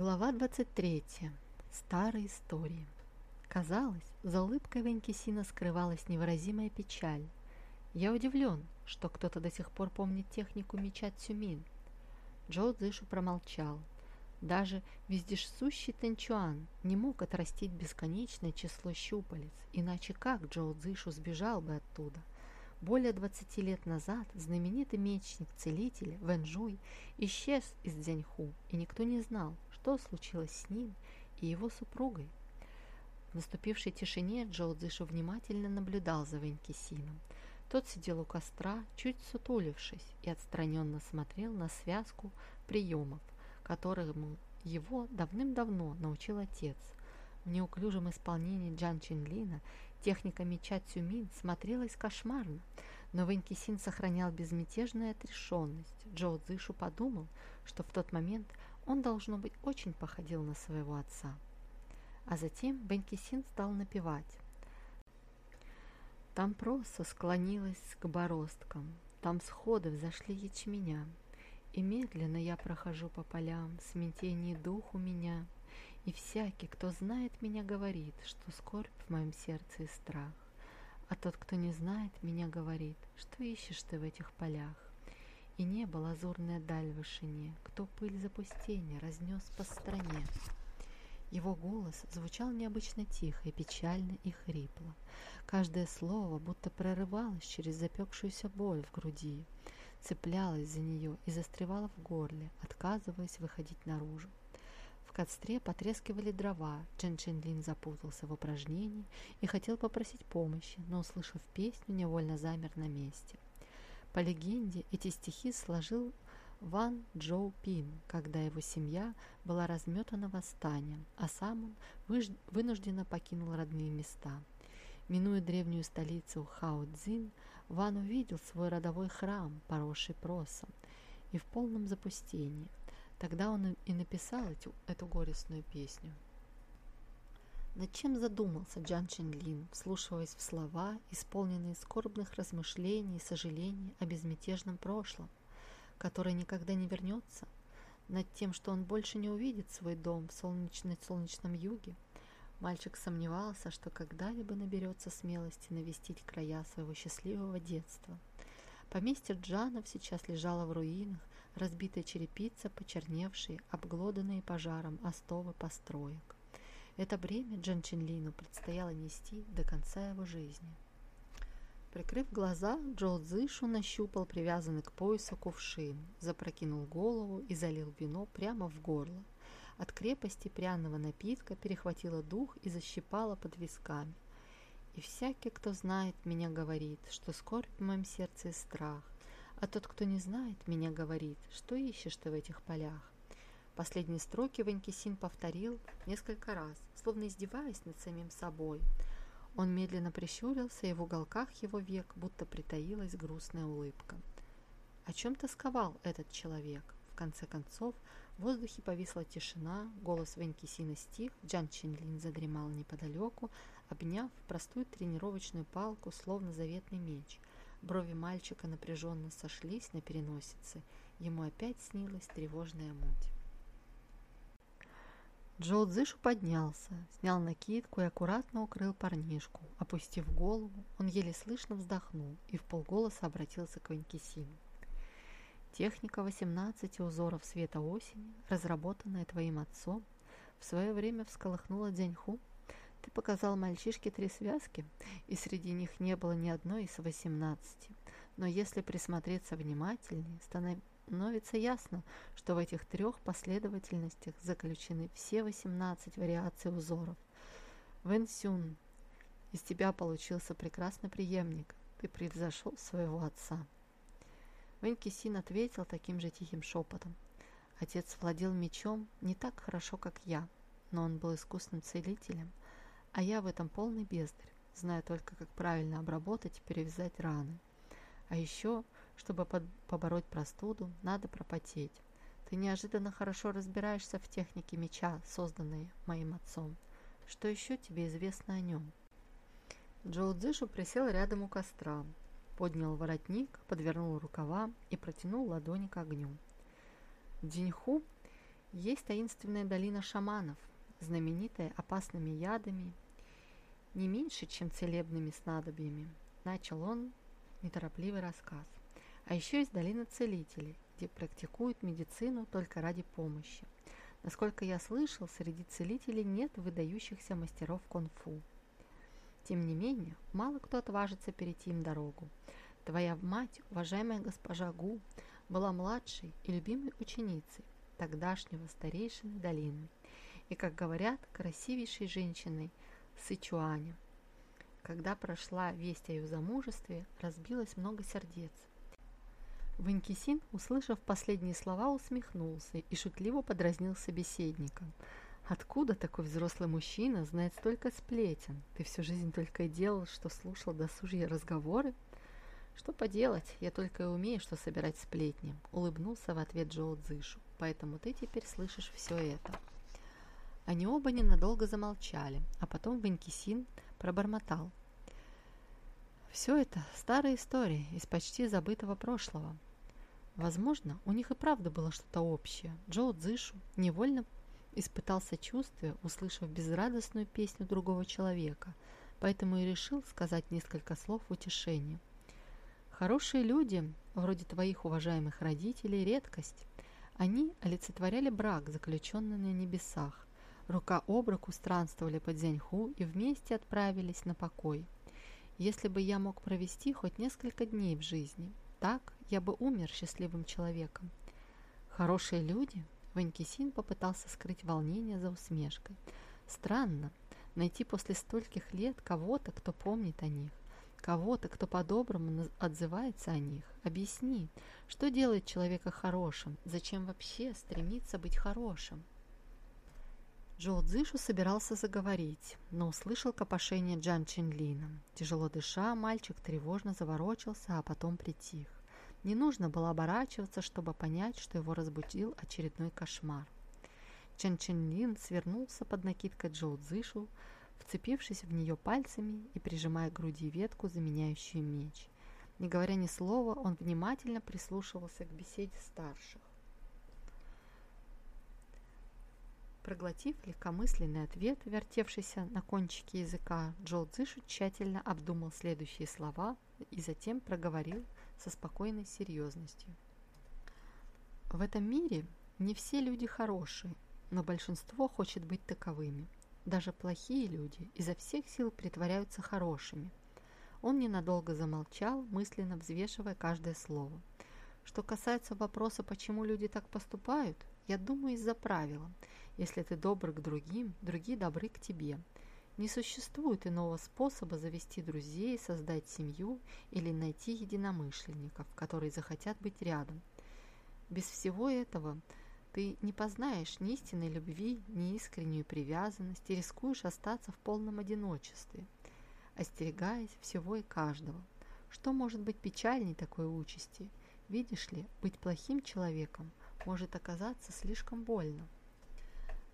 Глава 23. Старые истории. Казалось, за улыбкой Венкисина скрывалась невыразимая печаль. Я удивлен, что кто-то до сих пор помнит технику меча Цюмин. Джоу Цзышу промолчал. Даже вездесущий Тэнчуан не мог отрастить бесконечное число щупалец, иначе как Джоу Цзышу сбежал бы оттуда – более 20 лет назад знаменитый мечник-целитель Вэн Жуй исчез из Дзяньху, и никто не знал, что случилось с ним и его супругой. В наступившей тишине Джоу Цзышу внимательно наблюдал за Вэнь Кисином. Тот сидел у костра, чуть сутулившись, и отстраненно смотрел на связку приемов, которым его давным-давно научил отец. В неуклюжем исполнении Джан Чинлина Техника меча Цюмин смотрелась кошмарно, но Вэнькисин сохранял безмятежную отрешенность. Джоу Цзышу подумал, что в тот момент он, должно быть, очень походил на своего отца. А затем Вэнькисин стал напевать. Там просто склонилась к бороздкам, там сходы взошли ячменя, и медленно я прохожу по полям, смятение дух у меня — и всякий, кто знает меня, говорит, что скорбь в моем сердце и страх. А тот, кто не знает меня, говорит, что ищешь ты в этих полях. И небо лазурная даль в вышине, кто пыль запустения разнес по стране. Его голос звучал необычно тихо и печально и хрипло. Каждое слово будто прорывалось через запекшуюся боль в груди, цеплялось за нее и застревало в горле, отказываясь выходить наружу костре потрескивали дрова. Чен Чен Лин запутался в упражнении и хотел попросить помощи, но, услышав песню, невольно замер на месте. По легенде, эти стихи сложил Ван Джоу Пин, когда его семья была разметана восстанием, а сам он вынужденно покинул родные места. Минуя древнюю столицу Хао Цзин, Ван увидел свой родовой храм, поросший просом, и в полном запустении. Тогда он и написал эту, эту горестную песню. Над чем задумался Джан Чинлин, вслушиваясь в слова, исполненные скорбных размышлений и сожалений о безмятежном прошлом, которое никогда не вернется, над тем, что он больше не увидит свой дом в солнечном, солнечном юге. Мальчик сомневался, что когда-либо наберется смелости навестить края своего счастливого детства. Поместье Джанов сейчас лежало в руинах, разбитая черепица, почерневшие, обглоданные пожаром остовы построек. Это бремя Джан Чинлину предстояло нести до конца его жизни. Прикрыв глаза, Джо Цзышу нащупал привязанный к поясу кувшин, запрокинул голову и залил вино прямо в горло. От крепости пряного напитка перехватило дух и защипало под висками. И всякий, кто знает меня, говорит, что скорбь в моем сердце и страх, а тот, кто не знает, меня говорит, что ищешь ты в этих полях. Последние строки Ванькисин повторил несколько раз, словно издеваясь над самим собой. Он медленно прищурился, и в уголках его век будто притаилась грустная улыбка. О чем тосковал этот человек? В конце концов, в воздухе повисла тишина, голос Ванькисина стих, Джан Чинлин задремал неподалеку, обняв простую тренировочную палку, словно заветный меч – Брови мальчика напряженно сошлись на переносице. Ему опять снилась тревожная муть. Джоу Цзышу поднялся, снял накидку и аккуратно укрыл парнишку. Опустив голову, он еле слышно вздохнул и в полголоса обратился к Ванькисину. Техника 18 узоров света осени, разработанная твоим отцом, в свое время всколыхнула Дзяньху ты показал мальчишке три связки, и среди них не было ни одной из восемнадцати. Но если присмотреться внимательнее, становится ясно, что в этих трех последовательностях заключены все восемнадцать вариаций узоров. Вэн Сюн, из тебя получился прекрасный преемник. Ты превзошел своего отца. Вэнь Кисин ответил таким же тихим шепотом. Отец владел мечом не так хорошо, как я, но он был искусным целителем – а я в этом полный бездарь, знаю только, как правильно обработать и перевязать раны. А еще, чтобы побороть простуду, надо пропотеть. Ты неожиданно хорошо разбираешься в технике меча, созданной моим отцом. Что еще тебе известно о нем?» Джоу Цзышу присел рядом у костра, поднял воротник, подвернул рукава и протянул ладони к огню. Дзиньху Есть таинственная долина шаманов, знаменитая опасными ядами, не меньше, чем целебными снадобьями. Начал он неторопливый рассказ. А еще есть долина целителей, где практикуют медицину только ради помощи. Насколько я слышал, среди целителей нет выдающихся мастеров кунг-фу. Тем не менее, мало кто отважится перейти им дорогу. Твоя мать, уважаемая госпожа Гу, была младшей и любимой ученицей тогдашнего старейшины долины и, как говорят, красивейшей женщиной Сычуаня. Когда прошла весть о ее замужестве, разбилось много сердец. Ванькисин, услышав последние слова, усмехнулся и шутливо подразнил собеседника. «Откуда такой взрослый мужчина знает столько сплетен? Ты всю жизнь только и делал, что слушал досужие разговоры?» «Что поделать, я только и умею, что собирать сплетни», — улыбнулся в ответ Джоу Цзышу. «Поэтому ты теперь слышишь все это». Они оба ненадолго замолчали, а потом Ванькисин пробормотал. Все это старая история из почти забытого прошлого. Возможно, у них и правда было что-то общее. Джоу Цзышу невольно испытал сочувствие, услышав безрадостную песню другого человека, поэтому и решил сказать несколько слов утешения. Хорошие люди, вроде твоих уважаемых родителей, редкость. Они олицетворяли брак, заключенный на небесах. Рука об руку странствовали по Дзяньху и вместе отправились на покой. Если бы я мог провести хоть несколько дней в жизни, так я бы умер счастливым человеком. Хорошие люди? Ванькисин попытался скрыть волнение за усмешкой. Странно найти после стольких лет кого-то, кто помнит о них. Кого-то, кто по-доброму отзывается о них. Объясни, что делает человека хорошим? Зачем вообще стремиться быть хорошим? Джоу Цзышу собирался заговорить, но услышал копошение Джан Чинлина. Тяжело дыша, мальчик тревожно заворочился, а потом притих. Не нужно было оборачиваться, чтобы понять, что его разбудил очередной кошмар. Чан Чинлин свернулся под накидкой Джоу Цзышу, вцепившись в нее пальцами и прижимая к груди ветку, заменяющую меч. Не говоря ни слова, он внимательно прислушивался к беседе старших. Проглотив легкомысленный ответ, вертевшийся на кончике языка, Джо Цзышу тщательно обдумал следующие слова и затем проговорил со спокойной серьезностью. В этом мире не все люди хорошие, но большинство хочет быть таковыми. Даже плохие люди изо всех сил притворяются хорошими. Он ненадолго замолчал, мысленно взвешивая каждое слово. Что касается вопроса, почему люди так поступают, я думаю, из-за правила. Если ты добр к другим, другие добры к тебе. Не существует иного способа завести друзей, создать семью или найти единомышленников, которые захотят быть рядом. Без всего этого ты не познаешь ни истинной любви, ни искреннюю привязанность и рискуешь остаться в полном одиночестве, остерегаясь всего и каждого. Что может быть печальней такой участи? Видишь ли, быть плохим человеком может оказаться слишком больно.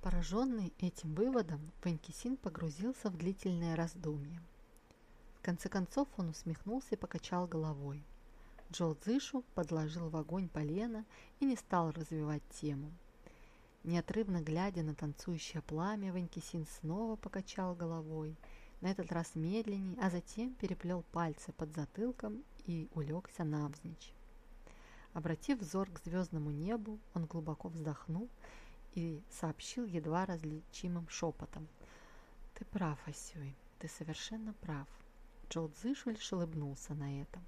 Пораженный этим выводом, Ванькисин погрузился в длительное раздумье. В конце концов он усмехнулся и покачал головой. Джо Цзышу подложил в огонь полено и не стал развивать тему. Неотрывно глядя на танцующее пламя, Ванькисин снова покачал головой, на этот раз медленней, а затем переплел пальцы под затылком и улегся навзничь. Обратив взор к звездному небу, он глубоко вздохнул и сообщил едва различимым шепотом. «Ты прав, Асюй, ты совершенно прав». Джоу Цзышу лишь на этом.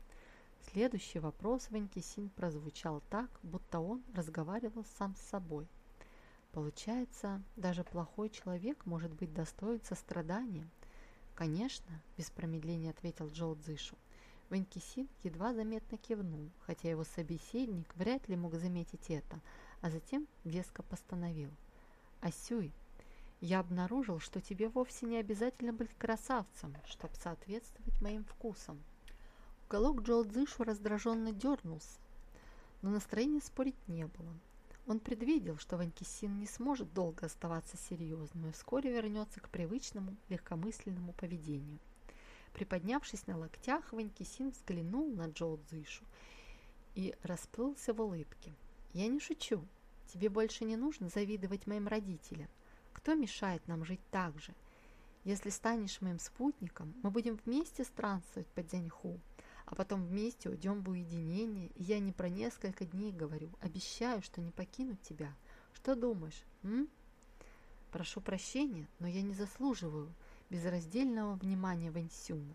Следующий вопрос Ванькисин прозвучал так, будто он разговаривал сам с собой. Получается, даже плохой человек может быть достоин сострадания? Конечно, без промедления ответил Джоу Цзышу. Ванькисин едва заметно кивнул, хотя его собеседник вряд ли мог заметить это, а затем веско постановил. «Асюй, я обнаружил, что тебе вовсе не обязательно быть красавцем, чтобы соответствовать моим вкусам». Уголок Джоу Цзышу раздраженно дернулся, но настроения спорить не было. Он предвидел, что Ванькисин не сможет долго оставаться серьезным и вскоре вернется к привычному легкомысленному поведению. Приподнявшись на локтях, Ванькисин взглянул на Джоу Цзышу и расплылся в улыбке. «Я не шучу. тебе больше не нужно завидовать моим родителям. Кто мешает нам жить так же? Если станешь моим спутником, мы будем вместе странствовать по Дзяньху, а потом вместе уйдем в уединение, и я не про несколько дней говорю, обещаю, что не покину тебя. Что думаешь, м? Прошу прощения, но я не заслуживаю безраздельного внимания Вэньсюна,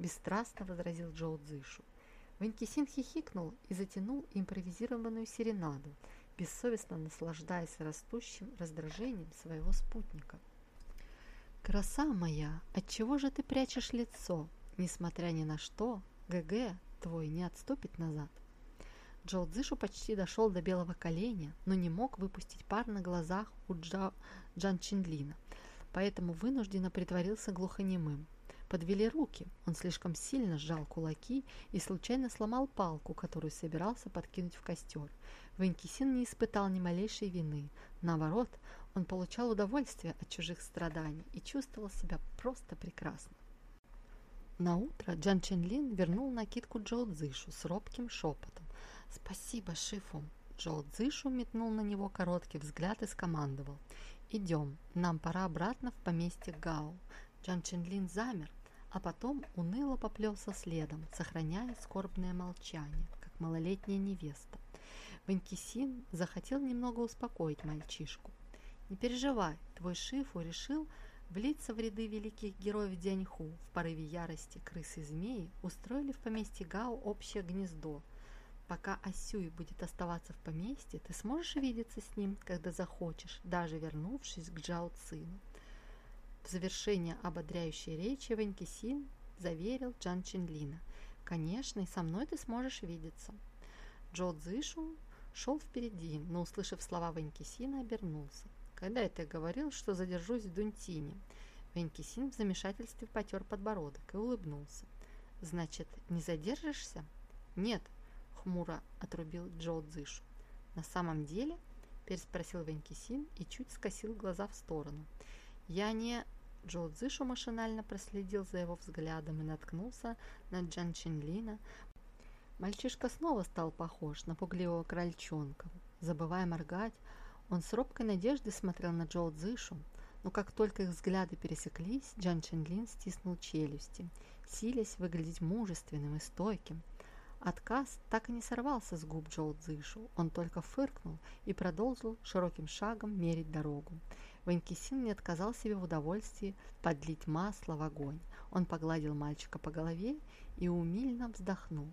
бесстрастно возразил Джоу Цзышу. Ванькисин хихикнул и затянул импровизированную серенаду, бессовестно наслаждаясь растущим раздражением своего спутника. «Краса моя, отчего же ты прячешь лицо? Несмотря ни на что, ГГ твой не отступит назад». Джоу Цзышу почти дошел до белого коленя, но не мог выпустить пар на глазах у Джа... Джан Чинлина, поэтому вынужденно притворился глухонемым. Подвели руки, он слишком сильно сжал кулаки и случайно сломал палку, которую собирался подкинуть в костер. Венкисин не испытал ни малейшей вины. Наоборот, он получал удовольствие от чужих страданий и чувствовал себя просто прекрасно. На утро Джан Ченлин вернул накидку Джоу Цзышу с робким шепотом. «Спасибо, Шифу!» Джоу Цзышу метнул на него короткий взгляд и скомандовал. «Идем, нам пора обратно в поместье Гао». Джан Ченлин замер, а потом уныло поплелся следом, сохраняя скорбное молчание, как малолетняя невеста. Ванькисин захотел немного успокоить мальчишку. «Не переживай, твой Шифу решил влиться в ряды великих героев Дяньху. В порыве ярости крысы и змеи устроили в поместье Гао общее гнездо. Пока Асюй будет оставаться в поместье, ты сможешь видеться с ним, когда захочешь, даже вернувшись к Джао Цину. В завершение ободряющей речи Ванькисин заверил Джан Чинлина. «Конечно, и со мной ты сможешь видеться». Джо Цзышу шел впереди, но, услышав слова Ванькисина, обернулся. «Когда я говорил, что задержусь в Дунтине?» Ванькисин в замешательстве потер подбородок и улыбнулся. «Значит, не задержишься?» «Нет», хмуро отрубил Джо Цзышу. «На самом деле?» – переспросил Венкисин и чуть скосил глаза в сторону. «Я не...» Джо Цзышу машинально проследил за его взглядом и наткнулся на Джан Чинлина. Мальчишка снова стал похож на пугливого крольчонка. Забывая моргать, он с робкой надеждой смотрел на Джоу Цзышу, но как только их взгляды пересеклись, Джан Чинлин стиснул челюсти, силясь выглядеть мужественным и стойким – Отказ так и не сорвался с губ Джоу Цзышу. Он только фыркнул и продолжил широким шагом мерить дорогу. Ванькисин не отказал себе в удовольствии подлить масло в огонь. Он погладил мальчика по голове и умильно вздохнул.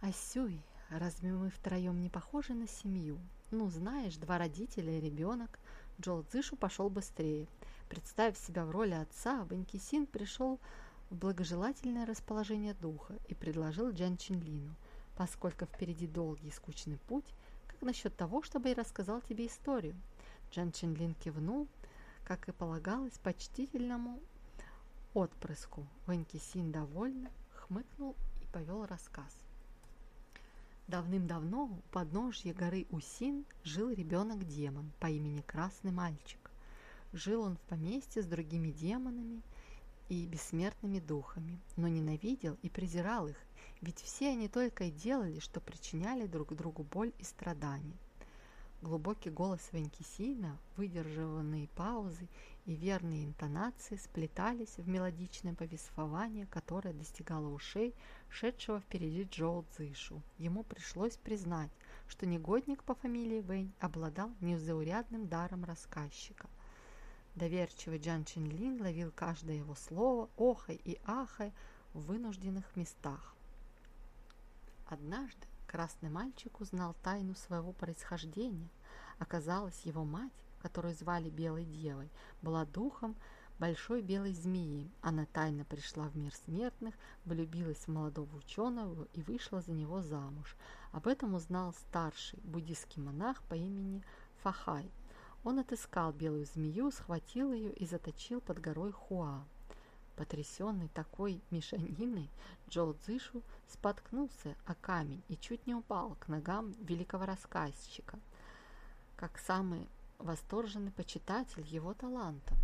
«Асюй, разве мы втроем не похожи на семью? Ну, знаешь, два родителя и ребенок». Джоу Цзышу пошел быстрее. Представив себя в роли отца, Ванькисин пришел в благожелательное расположение духа и предложил Джан Чинлину, поскольку впереди долгий и скучный путь, как насчет того, чтобы я рассказал тебе историю? Джан Чинлин кивнул, как и полагалось почтительному отпрыску. Ваньки Син довольно хмыкнул и повел рассказ. Давным-давно у подножья горы Усин жил ребенок-демон по имени Красный Мальчик. Жил он в поместье с другими демонами – и бессмертными духами, но ненавидел и презирал их, ведь все они только и делали, что причиняли друг другу боль и страдания. Глубокий голос Венкисина, выдержанные паузы и верные интонации сплетались в мелодичное повествование, которое достигало ушей шедшего впереди Джоу Цзышу. Ему пришлось признать, что негодник по фамилии Вэнь обладал незаурядным даром рассказчика. Доверчивый Джан Чинлин ловил каждое его слово, охой и ахой в вынужденных местах. Однажды красный мальчик узнал тайну своего происхождения. Оказалось, его мать, которую звали Белой Девой, была духом большой белой змеи. Она тайно пришла в мир смертных, влюбилась в молодого ученого и вышла за него замуж. Об этом узнал старший буддийский монах по имени Фахай – он отыскал белую змею, схватил ее и заточил под горой Хуа. Потрясенный такой мешаниной, Джоу Цзышу споткнулся о камень и чуть не упал к ногам великого рассказчика, как самый восторженный почитатель его таланта.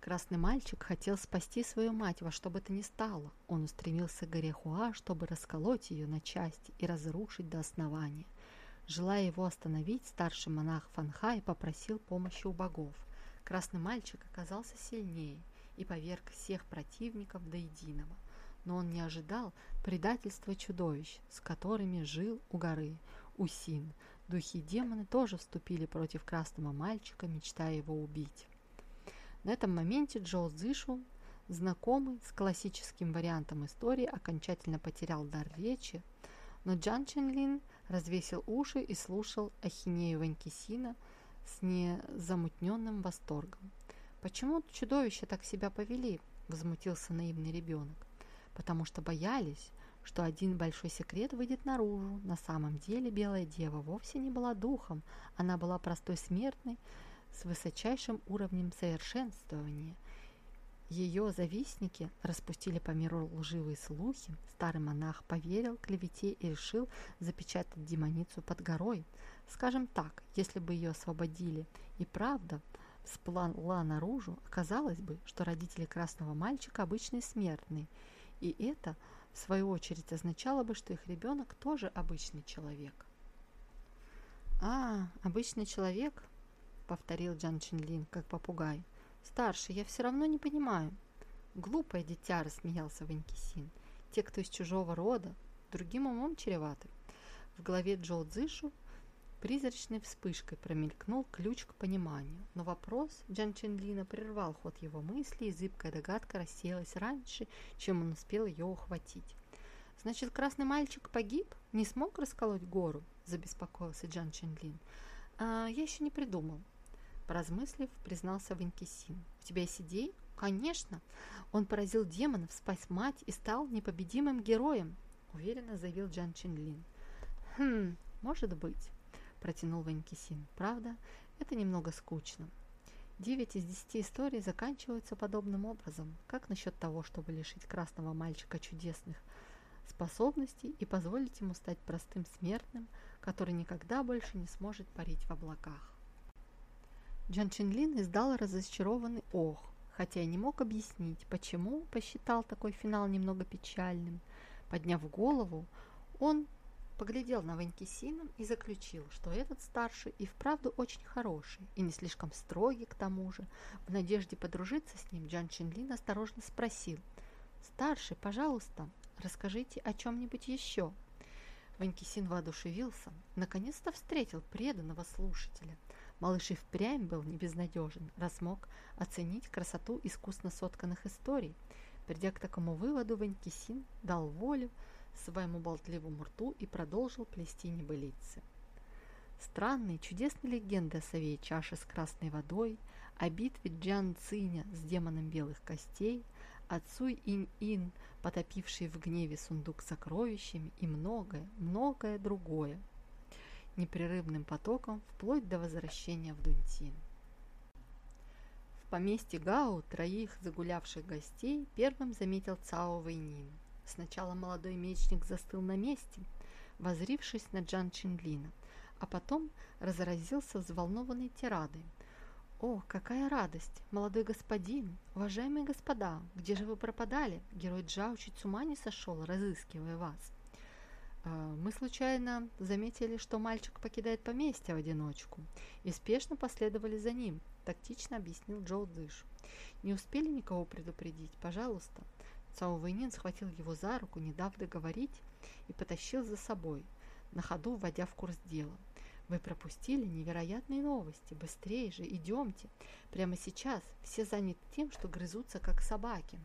Красный мальчик хотел спасти свою мать во что бы то ни стало. Он устремился к горе Хуа, чтобы расколоть ее на части и разрушить до основания. Желая его остановить, старший монах Фанхай попросил помощи у богов. Красный мальчик оказался сильнее и поверг всех противников до единого. Но он не ожидал предательства чудовищ, с которыми жил у горы Усин. Духи и демоны тоже вступили против красного мальчика, мечтая его убить. На этом моменте Джоу Зышу, знакомый с классическим вариантом истории, окончательно потерял дар речи, но Джан Ченлин развесил уши и слушал ахинею Ванькисина с незамутненным восторгом. «Почему чудовища так себя повели?» – возмутился наивный ребенок. «Потому что боялись, что один большой секрет выйдет наружу. На самом деле Белая Дева вовсе не была духом, она была простой смертной с высочайшим уровнем совершенствования. Ее завистники распустили по миру лживые слухи. Старый монах поверил клевете и решил запечатать демоницу под горой. Скажем так, если бы ее освободили и правда всплыла наружу, оказалось бы, что родители красного мальчика обычные смертные. И это, в свою очередь, означало бы, что их ребенок тоже обычный человек. «А, обычный человек?» — повторил Джан Чинлин, как попугай. «Старший, я все равно не понимаю». «Глупое дитя», — рассмеялся Ванькисин. «Те, кто из чужого рода, другим умом чреваты». В голове Джоу Цзышу призрачной вспышкой промелькнул ключ к пониманию. Но вопрос Джан Ченлина прервал ход его мысли, и зыбкая догадка рассеялась раньше, чем он успел ее ухватить. «Значит, красный мальчик погиб? Не смог расколоть гору?» – забеспокоился Джан Ченлин. «А, «Я еще не придумал», Поразмыслив, признался Ванькисин. «У тебя есть идеи?» «Конечно! Он поразил демонов, спас мать и стал непобедимым героем!» Уверенно заявил Джан Чинлин. «Хм, может быть», протянул Ванькисин. «Правда, это немного скучно. Девять из десяти историй заканчиваются подобным образом. Как насчет того, чтобы лишить красного мальчика чудесных способностей и позволить ему стать простым смертным, который никогда больше не сможет парить в облаках?» Джан Чинлин издал разочарованный ох, хотя и не мог объяснить, почему посчитал такой финал немного печальным. Подняв голову, он поглядел на Ванькисина и заключил, что этот старший и вправду очень хороший, и не слишком строгий к тому же. В надежде подружиться с ним Джан Чинлин осторожно спросил, «Старший, пожалуйста, расскажите о чем-нибудь еще». Ванькисин воодушевился, наконец-то встретил преданного слушателя – Малыш и впрямь был не безнадежен, раз мог оценить красоту искусно сотканных историй. Придя к такому выводу, Ванькисин дал волю своему болтливому рту и продолжил плести небылицы. Странные, чудесные легенды о сове чаши с красной водой, о битве Джан Циня с демоном белых костей, о Цуй Ин-Ин, потопивший в гневе сундук с сокровищами и многое, многое другое – непрерывным потоком вплоть до возвращения в Дунтин. В поместье Гао троих загулявших гостей первым заметил Цао Вэйнин. Сначала молодой мечник застыл на месте, возрившись на Джан Чинлина, а потом разразился взволнованной тирадой. «О, какая радость! Молодой господин! Уважаемые господа! Где же вы пропадали? Герой Джао чуть с ума не сошел, разыскивая вас!» А, мы случайно заметили, что мальчик покидает поместье в одиночку и спешно последовали за ним, тактично объяснил Джоу Дзыш. Не успели никого предупредить, пожалуйста. Цао Вэйнин схватил его за руку, не дав договорить, и потащил за собой, на ходу вводя в курс дела. Вы пропустили невероятные новости. Быстрее же, идемте. Прямо сейчас все заняты тем, что грызутся, как собаки.